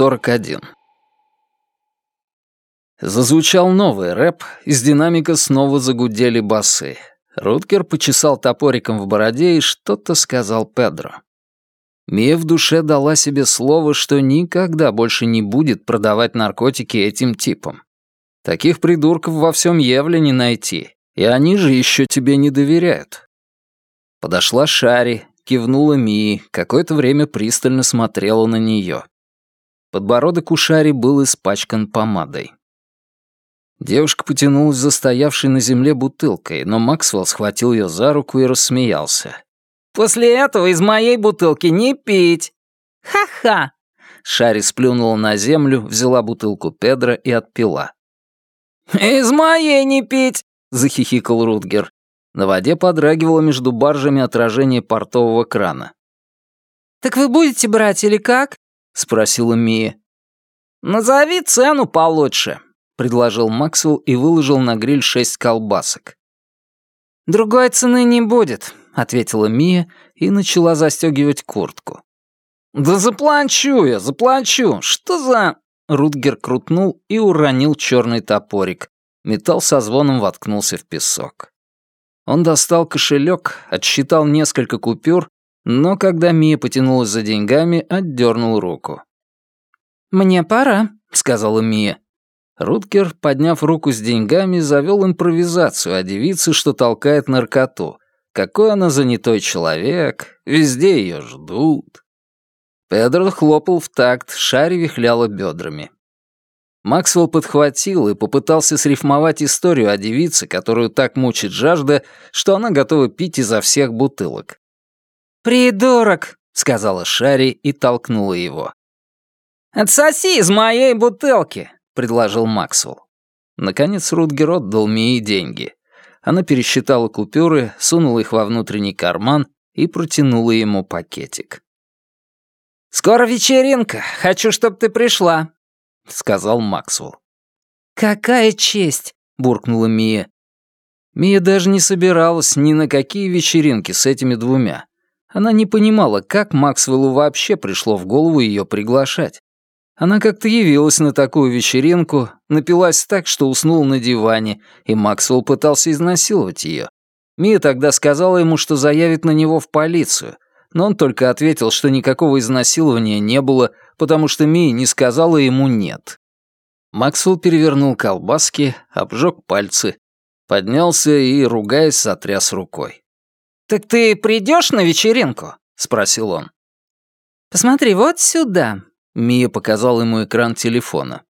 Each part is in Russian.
41. Зазвучал новый рэп, из динамика снова загудели басы. Руткер почесал топориком в бороде и что-то сказал Педро. Мия в душе дала себе слово, что никогда больше не будет продавать наркотики этим типам. Таких придурков во всем Евле не найти, и они же еще тебе не доверяют. Подошла Шари, кивнула Мии, какое-то время пристально смотрела на нее. Подбородок у Шари был испачкан помадой. Девушка потянулась за стоявшей на земле бутылкой, но Максвелл схватил ее за руку и рассмеялся. «После этого из моей бутылки не пить!» «Ха-ха!» Шари сплюнула на землю, взяла бутылку Педра и отпила. «Из моей не пить!» — захихикал Рутгер. На воде подрагивало между баржами отражение портового крана. «Так вы будете брать или как?» — спросила Мия. «Назови цену получше», — предложил Максвелл и выложил на гриль шесть колбасок. «Другой цены не будет», — ответила Мия и начала застегивать куртку. «Да заплачу я, заплачу. Что за...» Рутгер крутнул и уронил черный топорик. Металл со звоном воткнулся в песок. Он достал кошелек, отсчитал несколько купюр, но когда Мия потянулась за деньгами, отдернул руку. «Мне пора», — сказала Мия. Рутгер, подняв руку с деньгами, завел импровизацию о девице, что толкает наркоту. Какой она занятой человек, везде ее ждут. Педро хлопал в такт, шаре вихляла бедрами. Максвелл подхватил и попытался срифмовать историю о девице, которую так мучит жажда, что она готова пить изо всех бутылок. «Придурок!» — сказала Шари и толкнула его. «Отсоси из моей бутылки!» — предложил Максвелл. Наконец Рутгер отдал Мии деньги. Она пересчитала купюры, сунула их во внутренний карман и протянула ему пакетик. «Скоро вечеринка. Хочу, чтобы ты пришла», — сказал Максвелл. «Какая честь!» — буркнула Мия. Мия даже не собиралась ни на какие вечеринки с этими двумя. Она не понимала, как Максвеллу вообще пришло в голову ее приглашать. Она как-то явилась на такую вечеринку, напилась так, что уснула на диване, и Максвелл пытался изнасиловать ее. Мия тогда сказала ему, что заявит на него в полицию — но он только ответил, что никакого изнасилования не было, потому что Мия не сказала ему «нет». Максвелл перевернул колбаски, обжег пальцы, поднялся и, ругаясь, сотряс рукой. «Так ты придешь на вечеринку?» — спросил он. «Посмотри, вот сюда», — Мия показал ему экран телефона.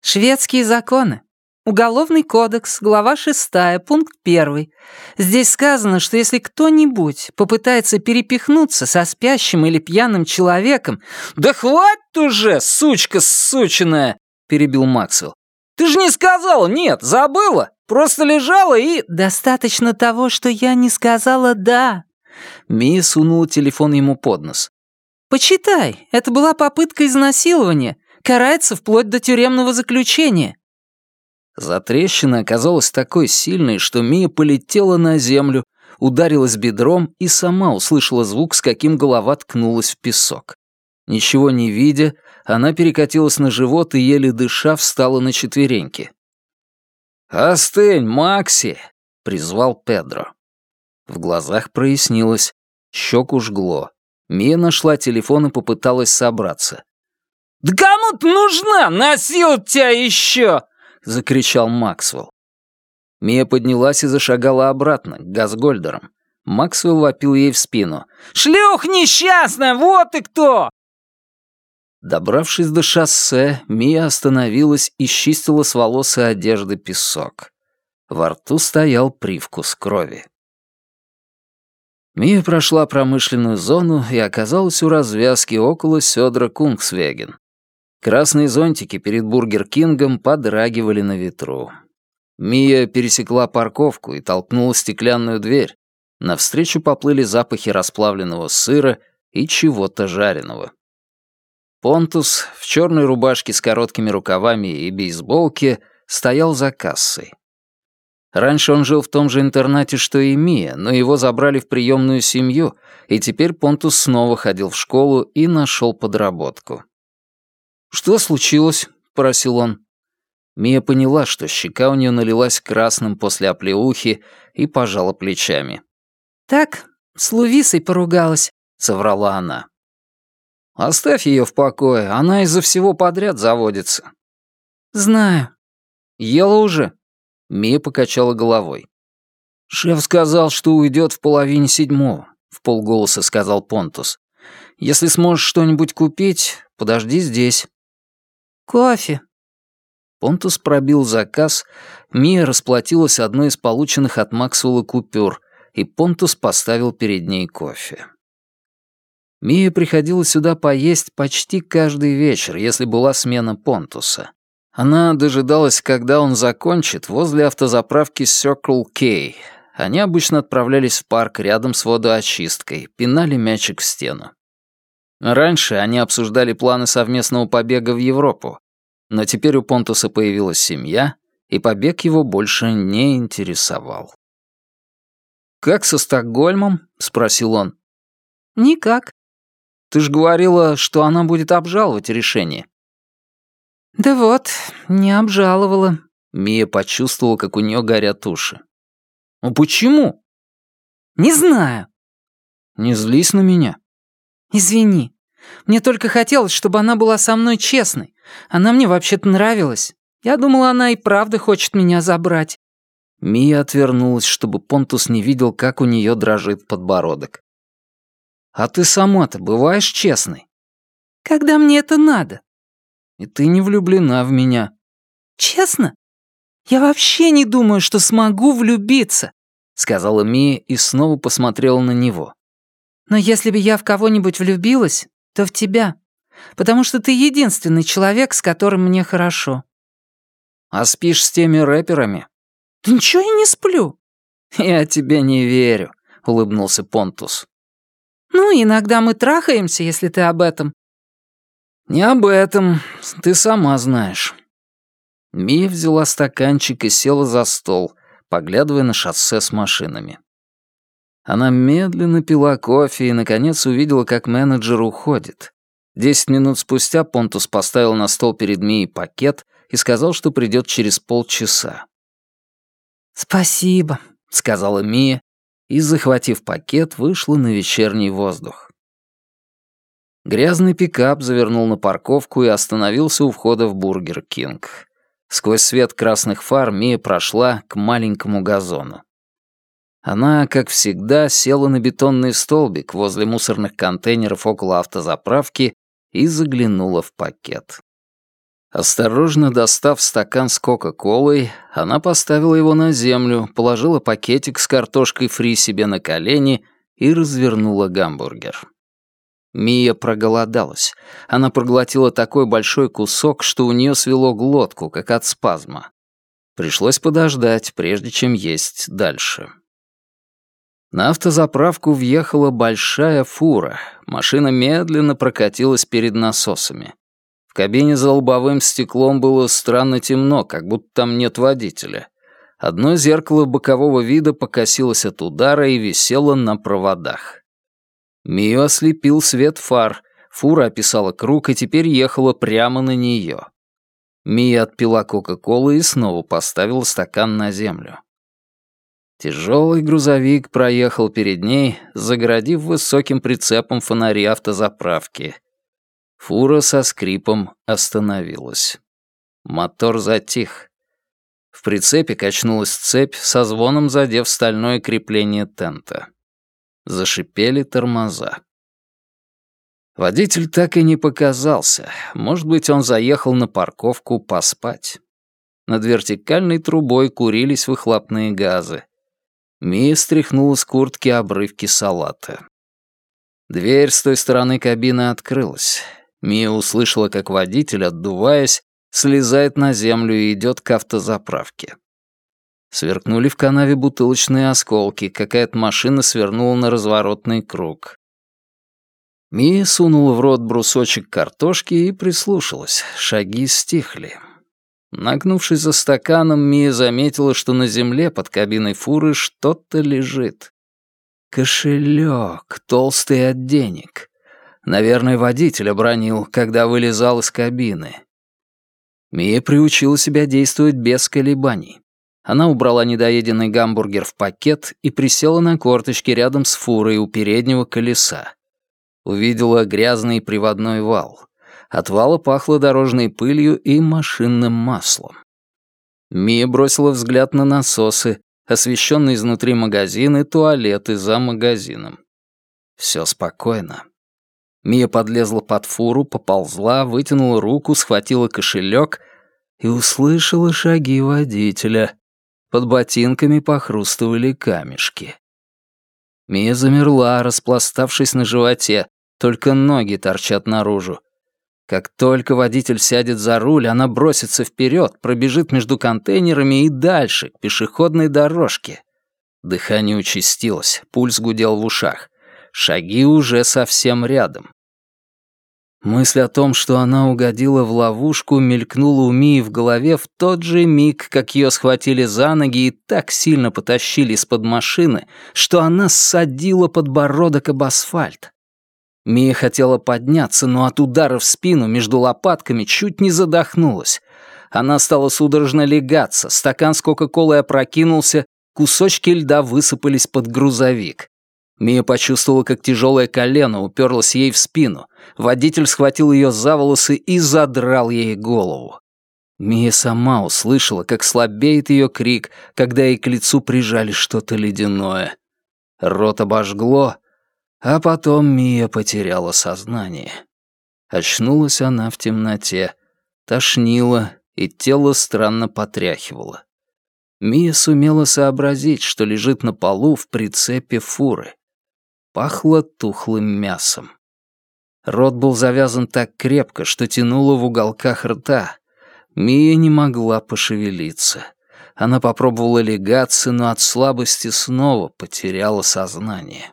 «Шведские законы. Уголовный кодекс, глава 6, пункт 1. Здесь сказано, что если кто-нибудь попытается перепихнуться со спящим или пьяным человеком... «Да хватит уже, сучка сучиная!» — перебил Максвелл. «Ты же не сказала нет, забыла, просто лежала и...» «Достаточно того, что я не сказала «да». Мия сунула телефон ему под нос. «Почитай, это была попытка изнасилования, карается вплоть до тюремного заключения». Затрещина оказалась такой сильной, что Мия полетела на землю, ударилась бедром и сама услышала звук, с каким голова ткнулась в песок. Ничего не видя, она перекатилась на живот и, еле дыша, встала на четвереньки. «Остынь, Макси!» — призвал Педро. В глазах прояснилось, щеку жгло. Мия нашла телефон и попыталась собраться. «Да кому ты нужна? Носил тебя еще!» — закричал Максвелл. Мия поднялась и зашагала обратно, к Газгольдерам. Максвелл вопил ей в спину. «Шлюха несчастная, вот ты кто!» Добравшись до шоссе, Мия остановилась и счистила с волос и одежды песок. Во рту стоял привкус крови. Мия прошла промышленную зону и оказалась у развязки около Сёдра Кунгсвеген. Красные зонтики перед Бургер Кингом подрагивали на ветру. Мия пересекла парковку и толкнула стеклянную дверь. Навстречу поплыли запахи расплавленного сыра и чего-то жареного. Понтус в черной рубашке с короткими рукавами и бейсболке стоял за кассой. Раньше он жил в том же интернате, что и Мия, но его забрали в приемную семью, и теперь Понтус снова ходил в школу и нашел подработку. «Что случилось?» — просил он. Мия поняла, что щека у нее налилась красным после оплеухи и пожала плечами. «Так, с Лувисой поругалась», — соврала она. «Оставь ее в покое, она из-за всего подряд заводится». «Знаю». «Ела уже?» Мия покачала головой. «Шеф сказал, что уйдет в половине седьмого», — в полголоса сказал Понтус. «Если сможешь что-нибудь купить, подожди здесь». «Кофе». Понтус пробил заказ, Мия расплатилась одной из полученных от Максвелла купюр, и Понтус поставил перед ней кофе. Мия приходила сюда поесть почти каждый вечер, если была смена Понтуса. Она дожидалась, когда он закончит, возле автозаправки Circle K. Они обычно отправлялись в парк рядом с водоочисткой, пинали мячик в стену. Раньше они обсуждали планы совместного побега в Европу, но теперь у Понтуса появилась семья, и побег его больше не интересовал. «Как со Стокгольмом?» — спросил он. «Никак». «Ты ж говорила, что она будет обжаловать решение». «Да вот, не обжаловала». Мия почувствовала, как у нее горят уши. «Ну почему?» «Не знаю». «Не злись на меня». «Извини. Мне только хотелось, чтобы она была со мной честной. Она мне вообще-то нравилась. Я думала, она и правда хочет меня забрать». Мия отвернулась, чтобы Понтус не видел, как у нее дрожит подбородок. «А ты сама-то бываешь честной?» «Когда мне это надо». «И ты не влюблена в меня». «Честно? Я вообще не думаю, что смогу влюбиться», — сказала Мия и снова посмотрела на него. «Но если бы я в кого-нибудь влюбилась, то в тебя, потому что ты единственный человек, с которым мне хорошо». «А спишь с теми рэперами?» «Да ничего я не сплю». «Я тебе не верю», — улыбнулся Понтус. «Ну, иногда мы трахаемся, если ты об этом». «Не об этом, ты сама знаешь». Мия взяла стаканчик и села за стол, поглядывая на шоссе с машинами. Она медленно пила кофе и, наконец, увидела, как менеджер уходит. Десять минут спустя Понтус поставил на стол перед Мией пакет и сказал, что придет через полчаса. «Спасибо», — сказала Мия, и, захватив пакет, вышла на вечерний воздух. Грязный пикап завернул на парковку и остановился у входа в Бургер Кинг. Сквозь свет красных фар Мия прошла к маленькому газону. Она, как всегда, села на бетонный столбик возле мусорных контейнеров около автозаправки и заглянула в пакет. Осторожно достав стакан с Кока-Колой, она поставила его на землю, положила пакетик с картошкой фри себе на колени и развернула гамбургер. Мия проголодалась. Она проглотила такой большой кусок, что у нее свело глотку, как от спазма. Пришлось подождать, прежде чем есть дальше. На автозаправку въехала большая фура. Машина медленно прокатилась перед насосами. В кабине за лобовым стеклом было странно темно, как будто там нет водителя. Одно зеркало бокового вида покосилось от удара и висело на проводах. Мию ослепил свет фар, фура описала круг и теперь ехала прямо на нее. Мия отпила Кока-Колы и снова поставила стакан на землю. Тяжелый грузовик проехал перед ней, загородив высоким прицепом фонари автозаправки. Фура со скрипом остановилась. Мотор затих. В прицепе качнулась цепь, со звоном задев стальное крепление тента. Зашипели тормоза. Водитель так и не показался. Может быть, он заехал на парковку поспать. Над вертикальной трубой курились выхлопные газы. Мия стряхнула с куртки обрывки салата. Дверь с той стороны кабины открылась. Мия услышала, как водитель, отдуваясь, слезает на землю и идет к автозаправке. Сверкнули в канаве бутылочные осколки, какая-то машина свернула на разворотный круг. Мия сунула в рот брусочек картошки и прислушалась. Шаги стихли. Нагнувшись за стаканом, Мия заметила, что на земле под кабиной фуры что-то лежит. Кошелек, толстый от денег. Наверное, водитель обронил, когда вылезал из кабины. Мия приучила себя действовать без колебаний. Она убрала недоеденный гамбургер в пакет и присела на корточки рядом с фурой у переднего колеса. Увидела грязный приводной вал. От вала пахло дорожной пылью и машинным маслом. Мия бросила взгляд на насосы, освещенные изнутри магазин и туалеты за магазином. Все спокойно. Мия подлезла под фуру, поползла, вытянула руку, схватила кошелек и услышала шаги водителя. Под ботинками похрустывали камешки. Мия замерла, распластавшись на животе, только ноги торчат наружу. Как только водитель сядет за руль, она бросится вперед, пробежит между контейнерами и дальше, к пешеходной дорожке. Дыхание участилось, пульс гудел в ушах. Шаги уже совсем рядом. Мысль о том, что она угодила в ловушку, мелькнула у Мии в голове в тот же миг, как ее схватили за ноги и так сильно потащили из-под машины, что она ссадила подбородок об асфальт. Мия хотела подняться, но от удара в спину между лопатками чуть не задохнулась. Она стала судорожно легаться, стакан с Кока-Колой опрокинулся, кусочки льда высыпались под грузовик. Мия почувствовала, как тяжелое колено уперлось ей в спину. Водитель схватил ее за волосы и задрал ей голову. Мия сама услышала, как слабеет ее крик, когда ей к лицу прижали что-то ледяное. Рот обожгло, а потом Мия потеряла сознание. Очнулась она в темноте, тошнило, и тело странно потряхивало. Мия сумела сообразить, что лежит на полу в прицепе фуры. Пахло тухлым мясом. Рот был завязан так крепко, что тянуло в уголках рта. Мия не могла пошевелиться. Она попробовала легаться, но от слабости снова потеряла сознание.